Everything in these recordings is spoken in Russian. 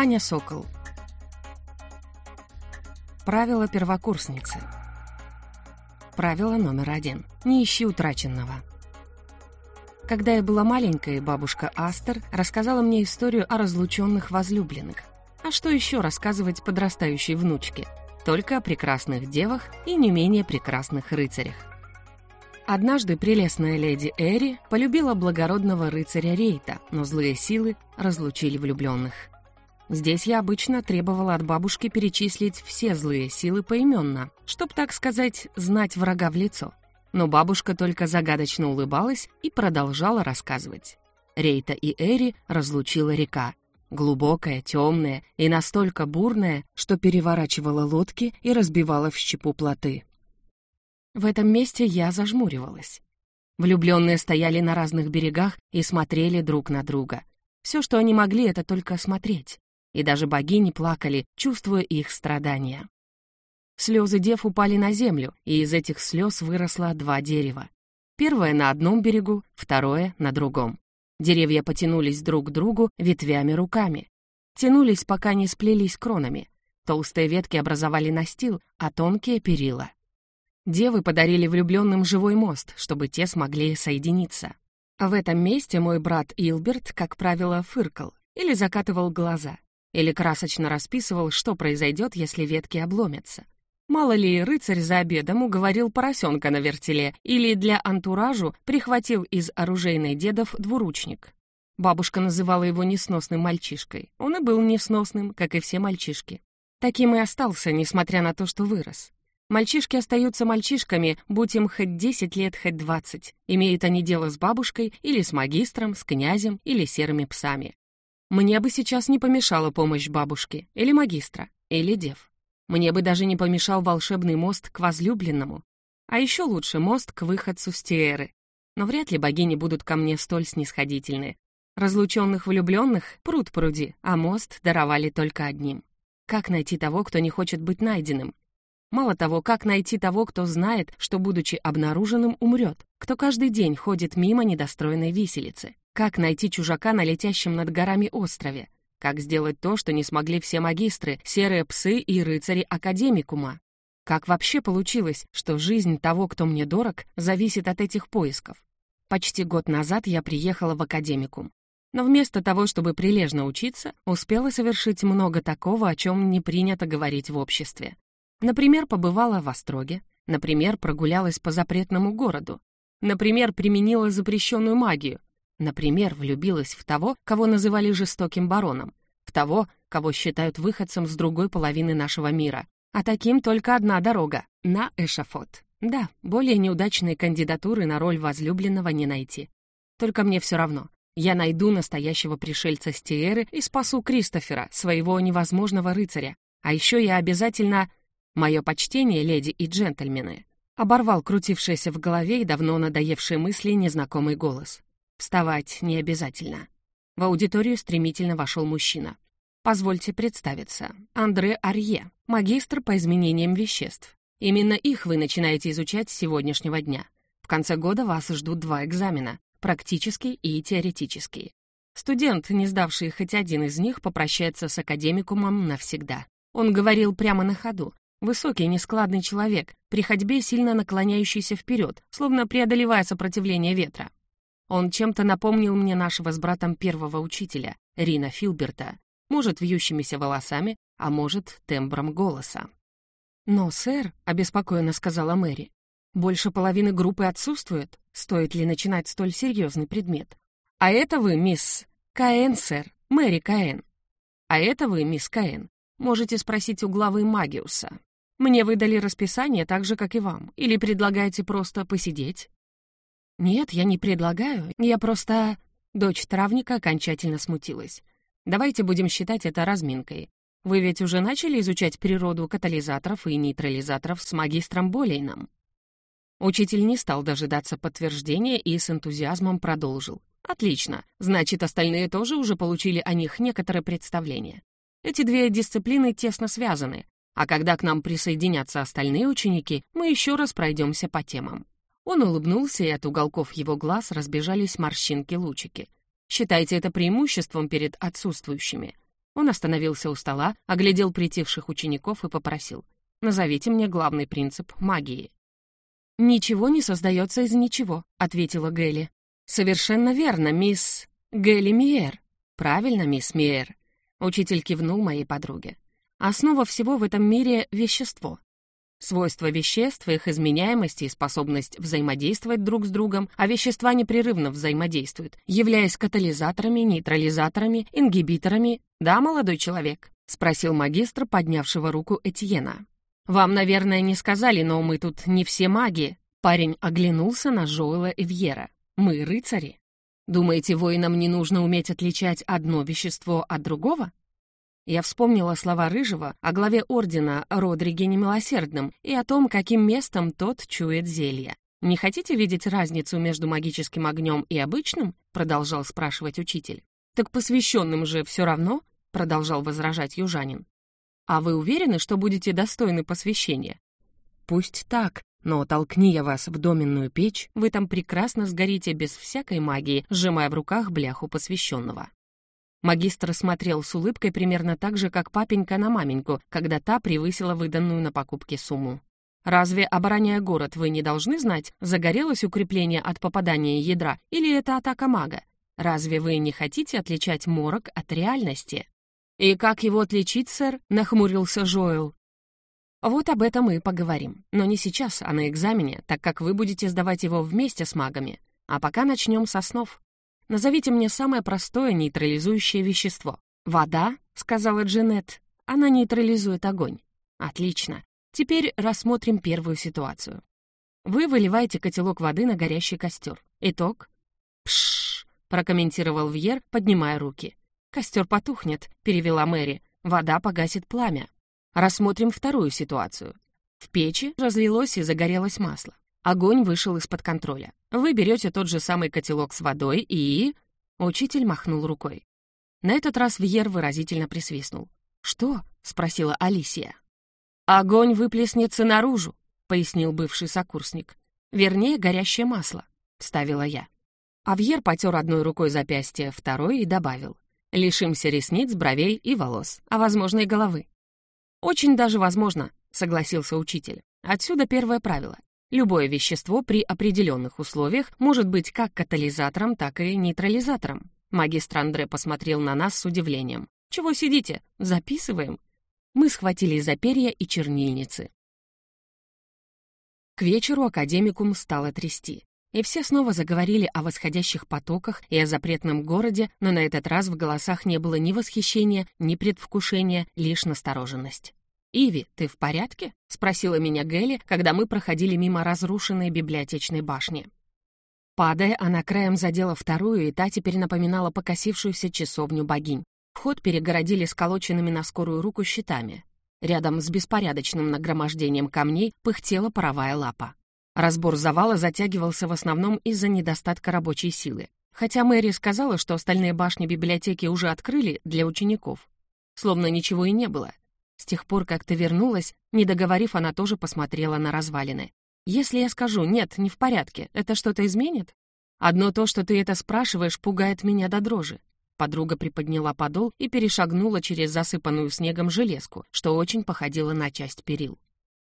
Аня Сокол. Правило первокурсницы. Правило номер один. Не ищи утраченного. Когда я была маленькой, бабушка Астер рассказала мне историю о разлученных возлюбленных. А что еще рассказывать подрастающей внучке? Только о прекрасных девах и не менее прекрасных рыцарях. Однажды прелестная леди Эри полюбила благородного рыцаря Рейта, но злые силы разлучили влюбленных. Здесь я обычно требовала от бабушки перечислить все злые силы поименно, чтоб, так сказать, знать врага в лицо. Но бабушка только загадочно улыбалась и продолжала рассказывать. Рейта и Эри разлучила река. Глубокая, темная и настолько бурная, что переворачивала лодки и разбивала в щепу плоты. В этом месте я зажмуривалась. Влюбленные стояли на разных берегах и смотрели друг на друга. Все, что они могли, это только смотреть и даже богини плакали, чувствуя их страдания. Слезы дев упали на землю, и из этих слез выросло два дерева. Первое на одном берегу, второе на другом. Деревья потянулись друг к другу ветвями руками. Тянулись, пока не сплелись кронами. Толстые ветки образовали настил, а тонкие — перила. Девы подарили влюбленным живой мост, чтобы те смогли соединиться. В этом месте мой брат Илберт, как правило, фыркал или закатывал глаза или красочно расписывал, что произойдет, если ветки обломятся. Мало ли, рыцарь за обедом уговорил поросенка на вертеле или для антуражу прихватил из оружейной дедов двуручник. Бабушка называла его несносным мальчишкой. Он и был несносным, как и все мальчишки. Таким и остался, несмотря на то, что вырос. Мальчишки остаются мальчишками, будь им хоть 10 лет, хоть 20. Имеют они дело с бабушкой или с магистром, с князем или серыми псами. Мне бы сейчас не помешала помощь бабушки, или магистра, или дев. Мне бы даже не помешал волшебный мост к возлюбленному. А еще лучше мост к выходцу с Тиэры. Но вряд ли богини будут ко мне столь снисходительны. Разлученных влюбленных пруд пруди, а мост даровали только одним. Как найти того, кто не хочет быть найденным? Мало того, как найти того, кто знает, что, будучи обнаруженным, умрет, кто каждый день ходит мимо недостроенной виселицы. Как найти чужака на летящем над горами острове? Как сделать то, что не смогли все магистры, серые псы и рыцари Академикума? Как вообще получилось, что жизнь того, кто мне дорог, зависит от этих поисков? Почти год назад я приехала в Академикум. Но вместо того, чтобы прилежно учиться, успела совершить много такого, о чем не принято говорить в обществе. Например, побывала в Остроге, например, прогулялась по запретному городу, например, применила запрещенную магию, Например, влюбилась в того, кого называли жестоким бароном, в того, кого считают выходцем с другой половины нашего мира. А таким только одна дорога — на эшафот. Да, более неудачные кандидатуры на роль возлюбленного не найти. Только мне все равно. Я найду настоящего пришельца с Тиэры и спасу Кристофера, своего невозможного рыцаря. А еще я обязательно... Мое почтение, леди и джентльмены. Оборвал крутившиеся в голове и давно надоевшие мысли незнакомый голос. Вставать не обязательно. В аудиторию стремительно вошел мужчина. Позвольте представиться. Андре Арье, магистр по изменениям веществ. Именно их вы начинаете изучать с сегодняшнего дня. В конце года вас ждут два экзамена — практический и теоретический. Студент, не сдавший хоть один из них, попрощается с академикумом навсегда. Он говорил прямо на ходу. Высокий, нескладный человек, при ходьбе сильно наклоняющийся вперед, словно преодолевая сопротивление ветра. Он чем-то напомнил мне нашего с братом первого учителя, Рина Филберта, может, вьющимися волосами, а может, тембром голоса. «Но, сэр», — обеспокоенно сказала Мэри, «больше половины группы отсутствует. Стоит ли начинать столь серьезный предмет? А это вы, мисс Каэн, сэр, Мэри Каэн. А это вы, мисс Каэн, можете спросить у главы Магиуса. Мне выдали расписание так же, как и вам, или предлагаете просто посидеть?» «Нет, я не предлагаю, я просто...» Дочь травника окончательно смутилась. «Давайте будем считать это разминкой. Вы ведь уже начали изучать природу катализаторов и нейтрализаторов с магистром Болейном?» Учитель не стал дожидаться подтверждения и с энтузиазмом продолжил. «Отлично. Значит, остальные тоже уже получили о них некоторое представление. Эти две дисциплины тесно связаны, а когда к нам присоединятся остальные ученики, мы еще раз пройдемся по темам. Он улыбнулся, и от уголков его глаз разбежались морщинки-лучики. «Считайте это преимуществом перед отсутствующими. Он остановился у стола, оглядел притихших учеников и попросил. «Назовите мне главный принцип магии». «Ничего не создается из ничего», — ответила Гелли. «Совершенно верно, мисс Гелли Миер». «Правильно, мисс Миер», — учитель кивнул моей подруге. «Основа всего в этом мире — вещество. Свойства веществ, их изменяемость и способность взаимодействовать друг с другом, а вещества непрерывно взаимодействуют, являясь катализаторами, нейтрализаторами, ингибиторами. «Да, молодой человек?» — спросил магистр, поднявшего руку Этьена. «Вам, наверное, не сказали, но мы тут не все маги». Парень оглянулся на Жоэла Вьера. «Мы рыцари. Думаете, воинам не нужно уметь отличать одно вещество от другого?» Я вспомнила слова Рыжего о главе ордена Родриге Немилосердном и о том, каким местом тот чует зелье. «Не хотите видеть разницу между магическим огнем и обычным?» — продолжал спрашивать учитель. «Так посвященным же все равно?» — продолжал возражать южанин. «А вы уверены, что будете достойны посвящения?» «Пусть так, но толкни я вас в доменную печь, вы там прекрасно сгорите без всякой магии, сжимая в руках бляху посвященного». Магистр смотрел с улыбкой примерно так же, как папенька на маменьку, когда та превысила выданную на покупки сумму. «Разве, обороняя город, вы не должны знать, загорелось укрепление от попадания ядра или это атака мага? Разве вы не хотите отличать морок от реальности?» «И как его отличить, сэр?» — нахмурился Жоэл. «Вот об этом и поговорим. Но не сейчас, а на экзамене, так как вы будете сдавать его вместе с магами. А пока начнем со снов. Назовите мне самое простое нейтрализующее вещество. «Вода», — сказала Джанет. «Она нейтрализует огонь». «Отлично. Теперь рассмотрим первую ситуацию. Вы выливаете котелок воды на горящий костер. Итог?» «Пшшш», — прокомментировал Вьер, поднимая руки. «Костер потухнет», — перевела Мэри. «Вода погасит пламя». Рассмотрим вторую ситуацию. В печи разлилось и загорелось масло. Огонь вышел из-под контроля. Вы берете тот же самый котелок с водой и... Учитель махнул рукой. На этот раз Вьер выразительно присвистнул. «Что?» — спросила Алисия. «Огонь выплеснется наружу», — пояснил бывший сокурсник. «Вернее, горящее масло», — вставила я. Авьер потер одной рукой запястье, второй и добавил. «Лишимся ресниц, бровей и волос, а, возможно, и головы». «Очень даже возможно», — согласился учитель. «Отсюда первое правило. Любое вещество при определенных условиях может быть как катализатором, так и нейтрализатором. Магистр Андре посмотрел на нас с удивлением. «Чего сидите? Записываем». Мы схватили за перья и чернильницы. К вечеру академикум стало трясти. И все снова заговорили о восходящих потоках и о запретном городе, но на этот раз в голосах не было ни восхищения, ни предвкушения, лишь настороженность. «Иви, ты в порядке?» — спросила меня Гелли, когда мы проходили мимо разрушенной библиотечной башни. Падая, она краем задела вторую, и та теперь напоминала покосившуюся часовню богинь. Вход перегородили сколоченными на скорую руку щитами. Рядом с беспорядочным нагромождением камней пыхтела паровая лапа. Разбор завала затягивался в основном из-за недостатка рабочей силы. Хотя Мэри сказала, что остальные башни библиотеки уже открыли для учеников. Словно ничего и не было. С тех пор, как ты вернулась, не договорив, она тоже посмотрела на развалины. Если я скажу «нет, не в порядке», это что-то изменит? Одно то, что ты это спрашиваешь, пугает меня до дрожи. Подруга приподняла подол и перешагнула через засыпанную снегом железку, что очень походило на часть перил.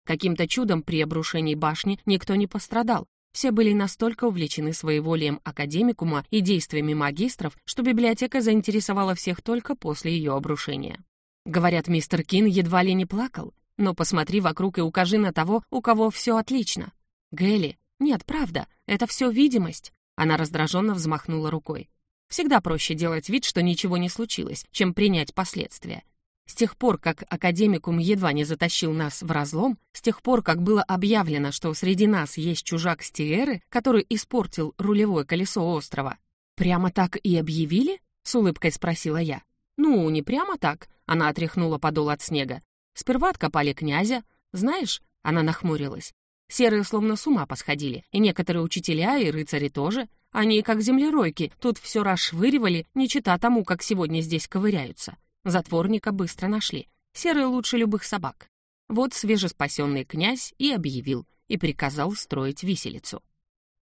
Каким-то чудом при обрушении башни никто не пострадал. Все были настолько увлечены своеволием академикума и действиями магистров, что библиотека заинтересовала всех только после ее обрушения. Говорят, мистер Кин едва ли не плакал. Но посмотри вокруг и укажи на того, у кого все отлично. Гелли, нет, правда, это все видимость. Она раздраженно взмахнула рукой. Всегда проще делать вид, что ничего не случилось, чем принять последствия. С тех пор, как академикум едва не затащил нас в разлом, с тех пор, как было объявлено, что среди нас есть чужак Стиэры, который испортил рулевое колесо острова, «Прямо так и объявили?» — с улыбкой спросила я. «Ну, не прямо так», — она отряхнула подол от снега. «Сперва откопали князя. Знаешь...» — она нахмурилась. «Серые словно с ума посходили, и некоторые учителя и рыцари тоже. Они, как землеройки, тут все расшвыривали, не чита тому, как сегодня здесь ковыряются. Затворника быстро нашли. Серые лучше любых собак. Вот свежеспасенный князь и объявил, и приказал строить виселицу.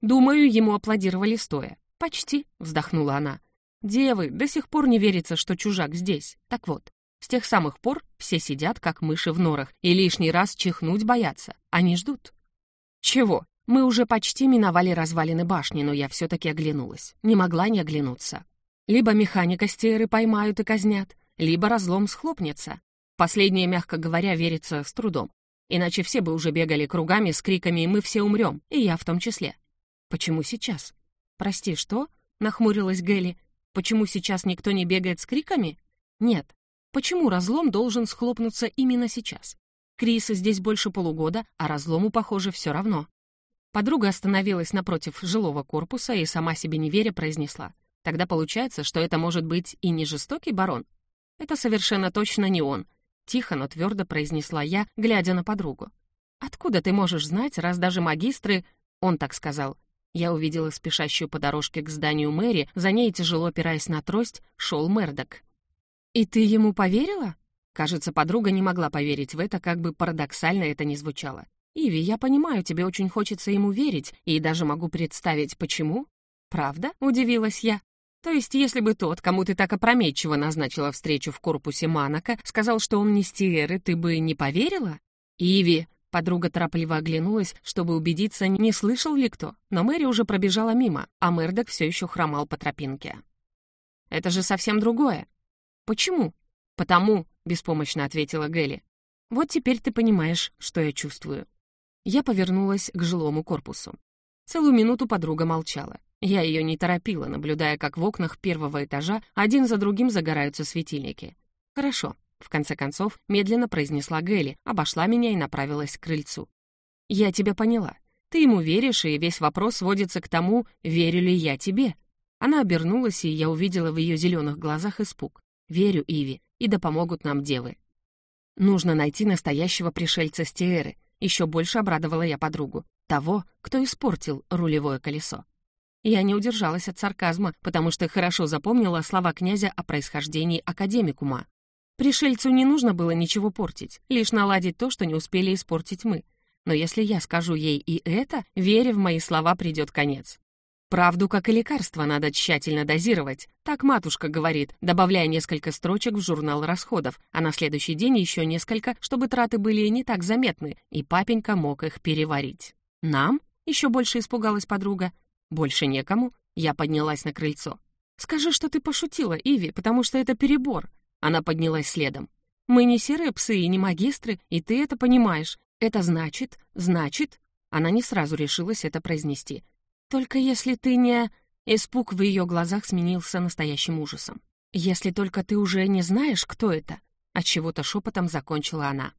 Думаю, ему аплодировали стоя. «Почти», — вздохнула она. Девы, до сих пор не верится, что чужак здесь. Так вот, с тех самых пор все сидят, как мыши в норах, и лишний раз чихнуть боятся. Они ждут. Чего? Мы уже почти миновали развалины башни, но я все-таки оглянулась. Не могла не оглянуться. Либо механика стеры поймают и казнят, либо разлом схлопнется. Последнее, мягко говоря, верится с трудом. Иначе все бы уже бегали кругами с криками «Мы все умрем», и я в том числе. Почему сейчас? Прости, что? Нахмурилась Гелли. Почему сейчас никто не бегает с криками? Нет. Почему разлом должен схлопнуться именно сейчас? Криса здесь больше полугода, а разлому, похоже, все равно. Подруга остановилась напротив жилого корпуса и, сама себе не веря, произнесла. Тогда получается, что это может быть и не жестокий барон. Это совершенно точно не он. Тихо, но твердо произнесла я, глядя на подругу. «Откуда ты можешь знать, раз даже магистры...» Он так сказал. Я увидела спешащую по дорожке к зданию мэри, за ней, тяжело опираясь на трость, шел Мердок. «И ты ему поверила?» Кажется, подруга не могла поверить в это, как бы парадоксально это ни звучало. «Иви, я понимаю, тебе очень хочется ему верить, и даже могу представить, почему». «Правда?» — удивилась я. «То есть, если бы тот, кому ты так опрометчиво назначила встречу в корпусе Манака, сказал, что он не стиеры, ты бы не поверила?» «Иви!» — подруга торопливо оглянулась, чтобы убедиться, не слышал ли кто, но Мэри уже пробежала мимо, а Мердок все еще хромал по тропинке. «Это же совсем другое». «Почему?» «Потому», — беспомощно ответила Гелли. «Вот теперь ты понимаешь, что я чувствую». Я повернулась к жилому корпусу. Целую минуту подруга молчала. Я ее не торопила, наблюдая, как в окнах первого этажа один за другим загораются светильники. «Хорошо», — в конце концов медленно произнесла Гелли, обошла меня и направилась к крыльцу. «Я тебя поняла. Ты ему веришь, и весь вопрос сводится к тому, верю ли я тебе». Она обернулась, и я увидела в ее зеленых глазах испуг. «Верю, Иви, и да помогут нам девы». Нужно найти настоящего пришельца с еще больше обрадовала я подругу. Того, кто испортил рулевое колесо. Я не удержалась от сарказма, потому что хорошо запомнила слова князя о происхождении академикума. Пришельцу не нужно было ничего портить, лишь наладить то, что не успели испортить мы. Но если я скажу ей и это, вере в мои слова придет конец. Правду, как и лекарство, надо тщательно дозировать. Так матушка говорит, добавляя несколько строчек в журнал расходов, а на следующий день еще несколько, чтобы траты были не так заметны, и папенька мог их переварить. «Нам?» — еще больше испугалась подруга. «Больше некому?» — я поднялась на крыльцо. «Скажи, что ты пошутила, Иви, потому что это перебор». Она поднялась следом. «Мы не серые псы и не магистры, и ты это понимаешь. Это значит, значит...» Она не сразу решилась это произнести. «Только если ты не...» Испуг в ее глазах сменился настоящим ужасом. «Если только ты уже не знаешь, кто это...» Отчего-то шепотом закончила она.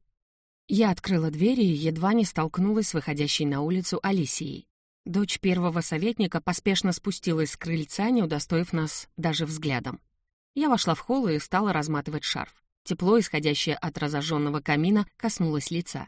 Я открыла дверь и едва не столкнулась с выходящей на улицу Алисией. Дочь первого советника поспешно спустилась с крыльца, не удостоив нас даже взглядом. Я вошла в холл и стала разматывать шарф. Тепло, исходящее от разожженного камина, коснулось лица.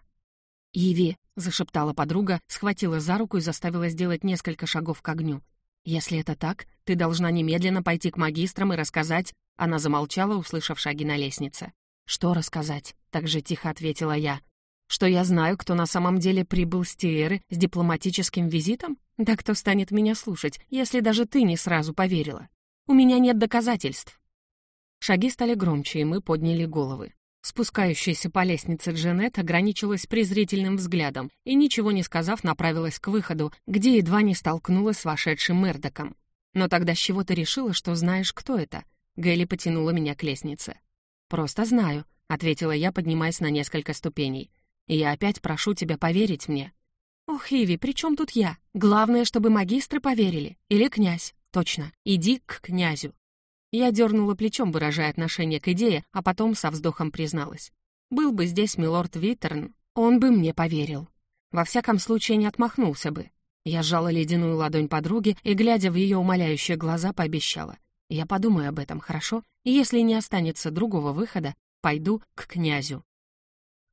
«Иви», — зашептала подруга, схватила за руку и заставила сделать несколько шагов к огню. «Если это так, ты должна немедленно пойти к магистрам и рассказать...» Она замолчала, услышав шаги на лестнице. «Что рассказать?» — так же тихо ответила я. «Что я знаю, кто на самом деле прибыл с Тиэры с дипломатическим визитом? Да кто станет меня слушать, если даже ты не сразу поверила? У меня нет доказательств». Шаги стали громче, и мы подняли головы. Спускающаяся по лестнице Джанет ограничилась презрительным взглядом и, ничего не сказав, направилась к выходу, где едва не столкнулась с вошедшим Мердоком. «Но тогда с чего ты решила, что знаешь, кто это?» Гэлли потянула меня к лестнице. «Просто знаю», — ответила я, поднимаясь на несколько ступеней. «И я опять прошу тебя поверить мне». «Ох, Иви, при чем тут я? Главное, чтобы магистры поверили. Или князь. Точно, иди к князю. Я дернула плечом, выражая отношение к идее, а потом со вздохом призналась. Был бы здесь милорд Виттерн, он бы мне поверил. Во всяком случае, не отмахнулся бы. Я сжала ледяную ладонь подруги и, глядя в ее умоляющие глаза, пообещала. Я подумаю об этом, хорошо? И если не останется другого выхода, пойду к князю.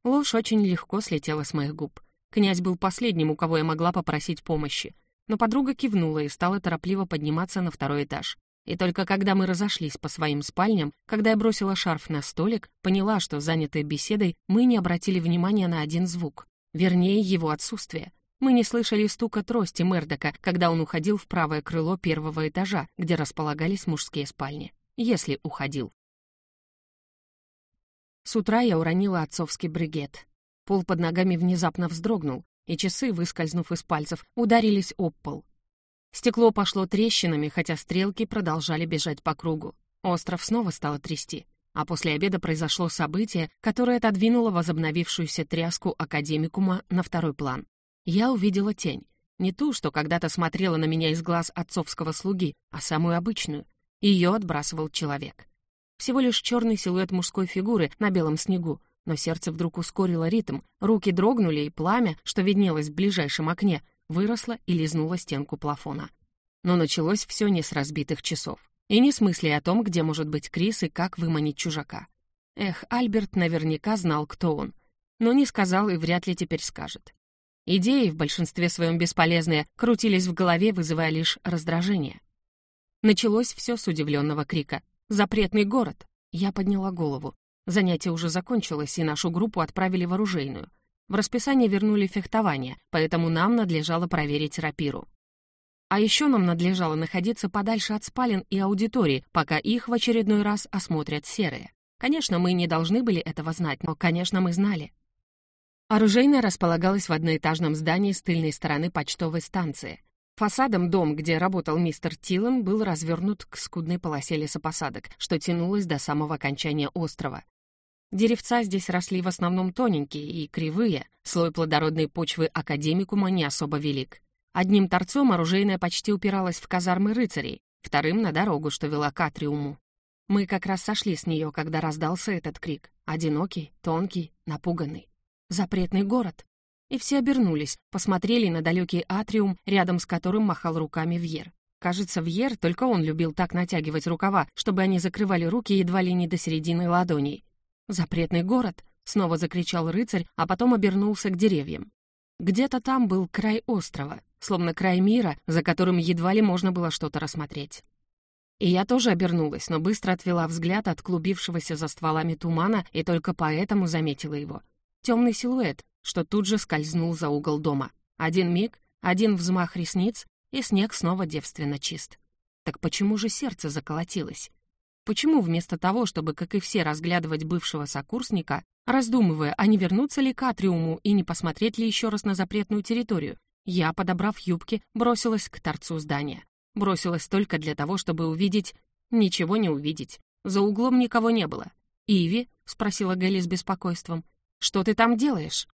Ложь очень легко слетела с моих губ. Князь был последним, у кого я могла попросить помощи. Но подруга кивнула и стала торопливо подниматься на второй этаж. И только когда мы разошлись по своим спальням, когда я бросила шарф на столик, поняла, что, занятые беседой, мы не обратили внимания на один звук. Вернее, его отсутствие. Мы не слышали стука трости Мердока, когда он уходил в правое крыло первого этажа, где располагались мужские спальни. Если уходил. С утра я уронила отцовский бригет. Пол под ногами внезапно вздрогнул, и часы, выскользнув из пальцев, ударились об пол. Стекло пошло трещинами, хотя стрелки продолжали бежать по кругу. Остров снова стало трясти. А после обеда произошло событие, которое отодвинуло возобновившуюся тряску академикума на второй план. Я увидела тень. Не ту, что когда-то смотрела на меня из глаз отцовского слуги, а самую обычную. Ее отбрасывал человек. Всего лишь черный силуэт мужской фигуры на белом снегу, но сердце вдруг ускорило ритм, руки дрогнули, и пламя, что виднелось в ближайшем окне, выросло и лизнуло стенку плафона. Но началось все не с разбитых часов. И не с мыслей о том, где может быть Крис и как выманить чужака. Эх, Альберт наверняка знал, кто он. Но не сказал и вряд ли теперь скажет. Идеи, в большинстве своем бесполезные, крутились в голове, вызывая лишь раздражение. Началось все с удивленного крика. «Запретный город!» Я подняла голову. Занятие уже закончилось, и нашу группу отправили в оружейную. В расписание вернули фехтование, поэтому нам надлежало проверить рапиру. А еще нам надлежало находиться подальше от спален и аудитории, пока их в очередной раз осмотрят серые. Конечно, мы не должны были этого знать, но, конечно, мы знали. Оружейная располагалась в одноэтажном здании с тыльной стороны почтовой станции. Фасадом дом, где работал мистер Тилан, был развернут к скудной полосе лесопосадок, что тянулось до самого окончания острова. Деревца здесь росли в основном тоненькие и кривые, слой плодородной почвы академикума не особо велик. Одним торцом оружейная почти упиралась в казармы рыцарей, вторым — на дорогу, что вела к Атриуму. Мы как раз сошли с нее, когда раздался этот крик. Одинокий, тонкий, напуганный. Запретный город и все обернулись, посмотрели на далекий атриум, рядом с которым махал руками Вьер. Кажется, Вьер, только он любил так натягивать рукава, чтобы они закрывали руки едва ли не до середины ладоней. «Запретный город!» — снова закричал рыцарь, а потом обернулся к деревьям. Где-то там был край острова, словно край мира, за которым едва ли можно было что-то рассмотреть. И я тоже обернулась, но быстро отвела взгляд от клубившегося за стволами тумана и только поэтому заметила его. Темный силуэт, что тут же скользнул за угол дома. Один миг, один взмах ресниц, и снег снова девственно чист. Так почему же сердце заколотилось? Почему вместо того, чтобы, как и все, разглядывать бывшего сокурсника, раздумывая, а не вернуться ли к Атриуму и не посмотреть ли еще раз на запретную территорию, я, подобрав юбки, бросилась к торцу здания. Бросилась только для того, чтобы увидеть... Ничего не увидеть. За углом никого не было. «Иви?» — спросила Гэлли с беспокойством. «Что ты там делаешь?»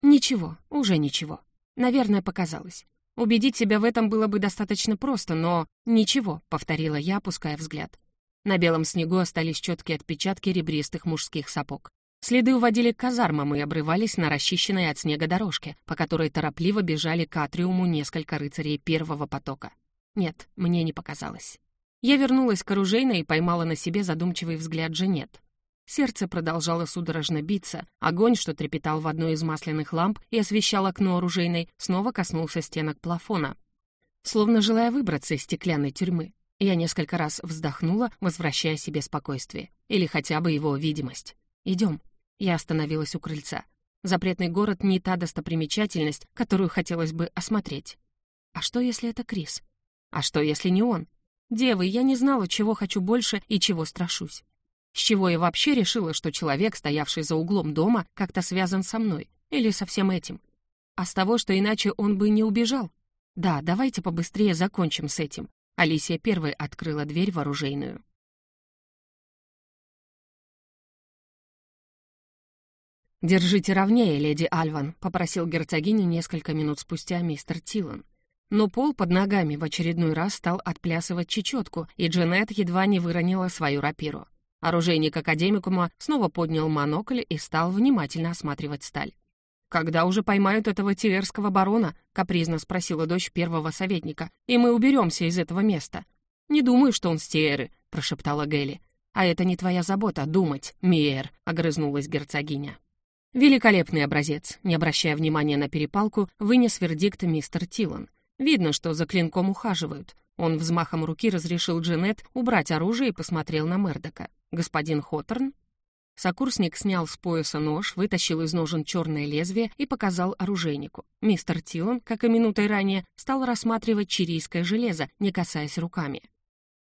Ничего, уже ничего. Наверное, показалось. Убедить себя в этом было бы достаточно просто, но «ничего», — повторила я, опуская взгляд. На белом снегу остались четкие отпечатки ребристых мужских сапог. Следы уводили к казармам и обрывались на расчищенной от снега дорожке, по которой торопливо бежали к атриуму несколько рыцарей первого потока. Нет, мне не показалось. Я вернулась к оружейной и поймала на себе задумчивый взгляд Женет. Сердце продолжало судорожно биться, огонь, что трепетал в одной из масляных ламп и освещал окно оружейной, снова коснулся стенок плафона. Словно желая выбраться из стеклянной тюрьмы, я несколько раз вздохнула, возвращая себе спокойствие. Или хотя бы его видимость. «Идем». Я остановилась у крыльца. Запретный город не та достопримечательность, которую хотелось бы осмотреть. А что, если это Крис? А что, если не он? Девы, я не знала, чего хочу больше и чего страшусь. С чего я вообще решила, что человек, стоявший за углом дома, как-то связан со мной? Или со всем этим? А с того, что иначе он бы не убежал? Да, давайте побыстрее закончим с этим. Алисия первой открыла дверь в оружейную. «Держите ровнее, леди Альван», — попросил герцогиню несколько минут спустя мистер Тилан. Но пол под ногами в очередной раз стал отплясывать чечетку, и Джанет едва не выронила свою рапиру. Оружейник академикума снова поднял монокль и стал внимательно осматривать сталь. «Когда уже поймают этого тиверского барона?» — капризно спросила дочь первого советника. «И мы уберемся из этого места». «Не думаю, что он с Тиеры», — прошептала Гелли. «А это не твоя забота — думать, Миер», — огрызнулась герцогиня. Великолепный образец, не обращая внимания на перепалку, вынес вердикт мистер Тилан. Видно, что за клинком ухаживают. Он взмахом руки разрешил Джанет убрать оружие и посмотрел на Мердока. «Господин Хоттерн?» Сокурсник снял с пояса нож, вытащил из ножен черное лезвие и показал оружейнику. Мистер Тилан, как и минутой ранее, стал рассматривать чирийское железо, не касаясь руками.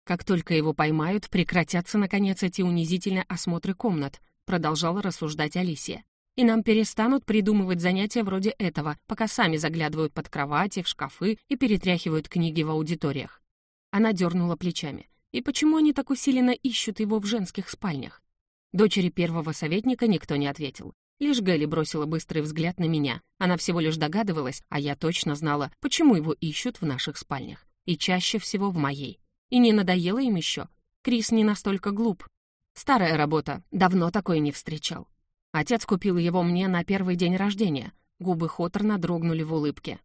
Как только его поймают, прекратятся, наконец, эти унизительные осмотры комнат, продолжала рассуждать Алисия. И нам перестанут придумывать занятия вроде этого, пока сами заглядывают под кровати, в шкафы и перетряхивают книги в аудиториях. Она дернула плечами. И почему они так усиленно ищут его в женских спальнях? Дочери первого советника никто не ответил. Лишь Гэлли бросила быстрый взгляд на меня. Она всего лишь догадывалась, а я точно знала, почему его ищут в наших спальнях. И чаще всего в моей. И не надоело им еще. Крис не настолько глуп. Старая работа, давно такой не встречал. Отец купил его мне на первый день рождения. Губы Хоторна дрогнули в улыбке.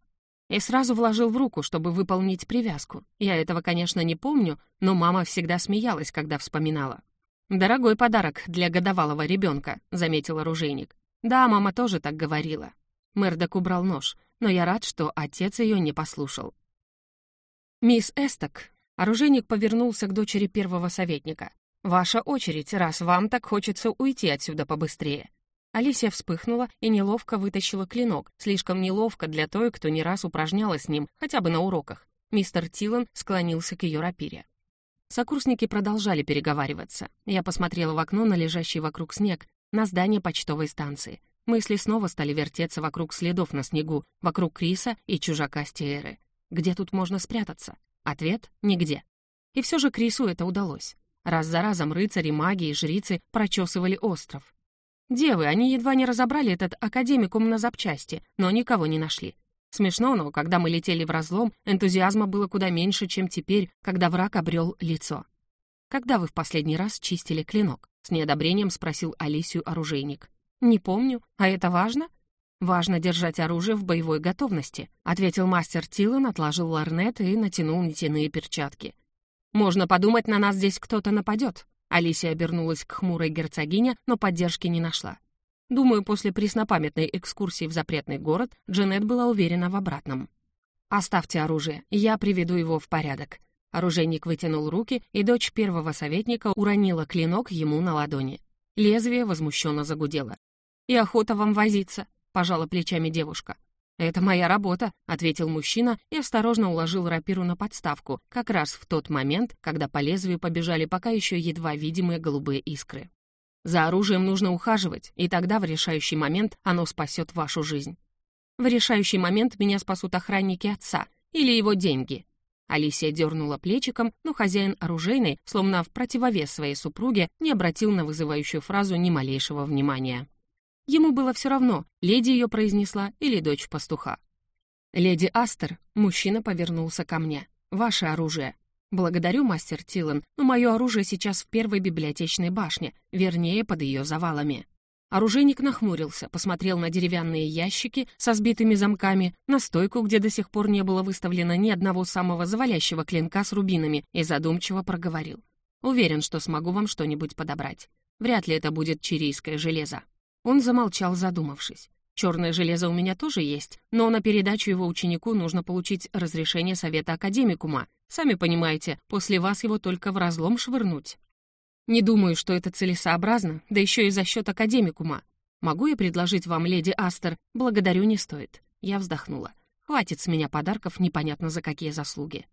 И сразу вложил в руку, чтобы выполнить привязку. Я этого, конечно, не помню, но мама всегда смеялась, когда вспоминала. «Дорогой подарок для годовалого ребенка», — заметил оружейник. «Да, мама тоже так говорила». Мэрдок убрал нож, но я рад, что отец ее не послушал. «Мисс Эсток», — оружейник повернулся к дочери первого советника. «Ваша очередь, раз вам так хочется уйти отсюда побыстрее». Алисия вспыхнула и неловко вытащила клинок, слишком неловко для той, кто не раз упражнялась с ним, хотя бы на уроках. Мистер Тилан склонился к ее рапире. Сокурсники продолжали переговариваться. Я посмотрела в окно на лежащий вокруг снег, на здание почтовой станции. Мысли снова стали вертеться вокруг следов на снегу, вокруг Криса и чужака Стиэры. Где тут можно спрятаться? Ответ — нигде. И все же Крису это удалось. Раз за разом рыцари, маги и жрицы прочесывали остров. Девы, они едва не разобрали этот академикум на запчасти, но никого не нашли. Смешно, но когда мы летели в разлом, энтузиазма было куда меньше, чем теперь, когда враг обрел лицо. «Когда вы в последний раз чистили клинок?» — с неодобрением спросил Алисию оружейник. «Не помню. А это важно?» «Важно держать оружие в боевой готовности», — ответил мастер Тилан, отложил ларнет и натянул нитяные перчатки. «Можно подумать, на нас здесь кто-то нападет». Алисия обернулась к хмурой герцогине, но поддержки не нашла. Думаю, после преснопамятной экскурсии в запретный город Джанет была уверена в обратном. «Оставьте оружие, я приведу его в порядок». Оружейник вытянул руки, и дочь первого советника уронила клинок ему на ладони. Лезвие возмущенно загудело. «И охота вам возиться», — пожала плечами девушка. «Это моя работа», — ответил мужчина и осторожно уложил рапиру на подставку, как раз в тот момент, когда по лезвию побежали пока еще едва видимые голубые искры. За оружием нужно ухаживать, и тогда в решающий момент оно спасет вашу жизнь. В решающий момент меня спасут охранники отца или его деньги. Алисия дернула плечиком, но хозяин оружейной, словно в противовес своей супруге, не обратил на вызывающую фразу ни малейшего внимания. Ему было все равно, леди ее произнесла или дочь пастуха. «Леди Астер», мужчина повернулся ко мне. «Ваше оружие. «Благодарю, мастер Тилан, но мое оружие сейчас в первой библиотечной башне, вернее, под ее завалами». Оружейник нахмурился, посмотрел на деревянные ящики со сбитыми замками, на стойку, где до сих пор не было выставлено ни одного самого завалящего клинка с рубинами, и задумчиво проговорил. «Уверен, что смогу вам что-нибудь подобрать. Вряд ли это будет чирийское железо». Он замолчал, задумавшись. Черное железо у меня тоже есть, но на передачу его ученику нужно получить разрешение совета академикума. Сами понимаете, после вас его только в разлом швырнуть. Не думаю, что это целесообразно, да еще и за счет академикума. Могу я предложить вам, леди Астер? Благодарю, не стоит. Я вздохнула. Хватит с меня подарков непонятно за какие заслуги.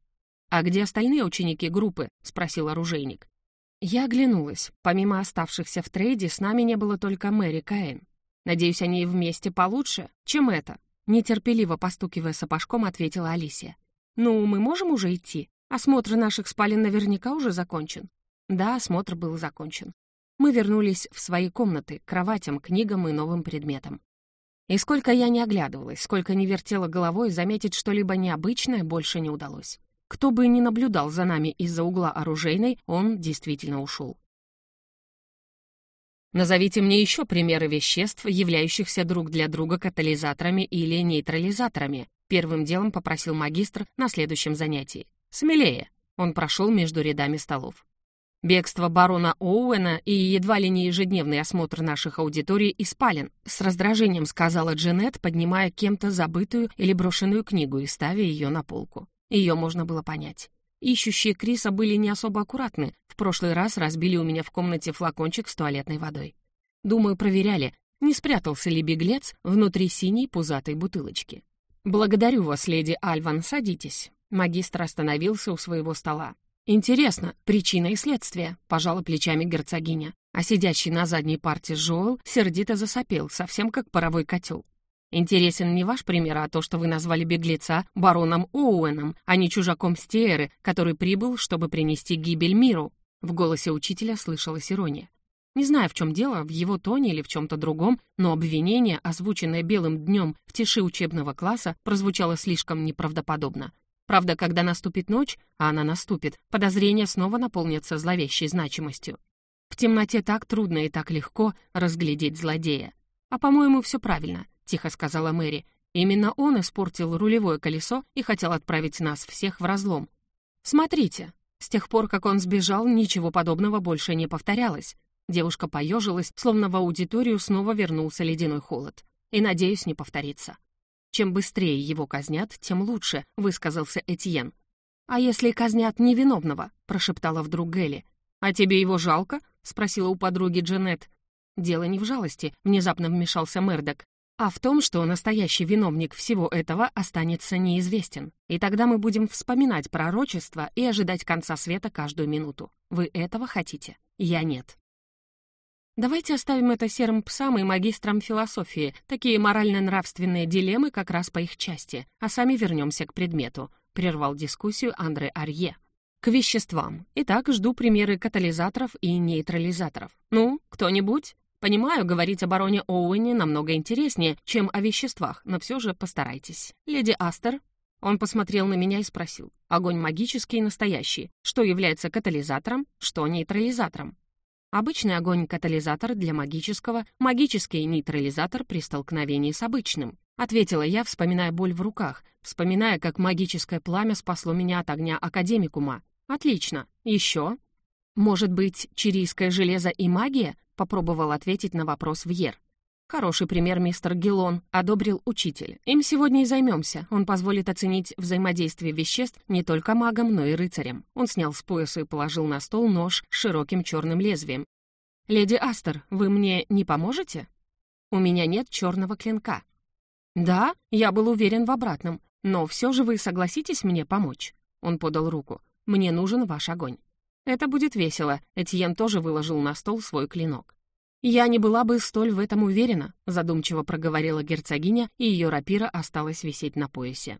«А где остальные ученики группы?» — спросил оружейник. Я оглянулась. Помимо оставшихся в трейде, с нами не было только Мэри Каэн. Надеюсь, они вместе получше, чем это?» Нетерпеливо постукивая сапожком, ответила Алисия. «Ну, мы можем уже идти? Осмотр наших спален наверняка уже закончен». Да, осмотр был закончен. Мы вернулись в свои комнаты, к кроватям, книгам и новым предметам. И сколько я не оглядывалась, сколько не вертела головой, заметить что-либо необычное больше не удалось. Кто бы ни наблюдал за нами из-за угла оружейной, он действительно ушел. Назовите мне еще примеры веществ, являющихся друг для друга катализаторами или нейтрализаторами. Первым делом попросил магистр на следующем занятии. Смелее. Он прошел между рядами столов. Бегство барона Оуэна и едва ли не ежедневный осмотр наших аудиторий и с раздражением сказала Джанет, поднимая кем-то забытую или брошенную книгу и ставя ее на полку. Ее можно было понять. Ищущие Криса были не особо аккуратны. В прошлый раз разбили у меня в комнате флакончик с туалетной водой. Думаю, проверяли, не спрятался ли беглец внутри синей пузатой бутылочки. «Благодарю вас, леди Альван, садитесь». Магистр остановился у своего стола. «Интересно, причина и следствие», — пожала плечами герцогиня. А сидящий на задней парте Жоэл сердито засопел, совсем как паровой котел. Интересен не ваш пример, а то, что вы назвали беглеца бароном Оуэном, а не чужаком Стееры, который прибыл, чтобы принести гибель миру. В голосе учителя слышалась ирония. Не знаю, в чем дело, в его тоне или в чем-то другом, но обвинение, озвученное белым днем в тиши учебного класса, прозвучало слишком неправдоподобно. Правда, когда наступит ночь, а она наступит, подозрения снова наполнятся зловещей значимостью. В темноте так трудно и так легко разглядеть злодея. «А, по-моему, все правильно», — тихо сказала Мэри. «Именно он испортил рулевое колесо и хотел отправить нас всех в разлом. Смотрите, с тех пор, как он сбежал, ничего подобного больше не повторялось. Девушка поежилась, словно в аудиторию снова вернулся ледяной холод. И, надеюсь, не повторится. «Чем быстрее его казнят, тем лучше», — высказался Этьен. «А если казнят невиновного?» — прошептала вдруг Гелли. «А тебе его жалко?» — спросила у подруги Джанет. «Дело не в жалости», — внезапно вмешался Мердок, «а в том, что настоящий виновник всего этого останется неизвестен. И тогда мы будем вспоминать пророчество и ожидать конца света каждую минуту. Вы этого хотите? Я нет». Давайте оставим это серым псам и магистрам философии, такие морально-нравственные дилеммы как раз по их части, а сами вернемся к предмету», — прервал дискуссию Андре Арье. «К веществам. Итак, жду примеры катализаторов и нейтрализаторов. Ну, кто-нибудь?» Понимаю, говорить о бароне Оуэне намного интереснее, чем о веществах, но все же постарайтесь. Леди Астер. Он посмотрел на меня и спросил. Огонь магический и настоящий. Что является катализатором, что нейтрализатором? Обычный огонь-катализатор для магического, магический нейтрализатор при столкновении с обычным. Ответила я, вспоминая боль в руках, вспоминая, как магическое пламя спасло меня от огня академикума. Отлично. Еще? Может быть, чирийское железо и магия? Попробовал ответить на вопрос Вьер. Хороший пример, мистер Гелон, одобрил учитель. Им сегодня и займемся. Он позволит оценить взаимодействие веществ не только магам, но и рыцарям. Он снял с пояса и положил на стол нож с широким черным лезвием. «Леди Астер, вы мне не поможете?» «У меня нет черного клинка». «Да, я был уверен в обратном, но все же вы согласитесь мне помочь?» Он подал руку. «Мне нужен ваш огонь». «Это будет весело», Этьен тоже выложил на стол свой клинок. «Я не была бы столь в этом уверена», — задумчиво проговорила герцогиня, и ее рапира осталась висеть на поясе.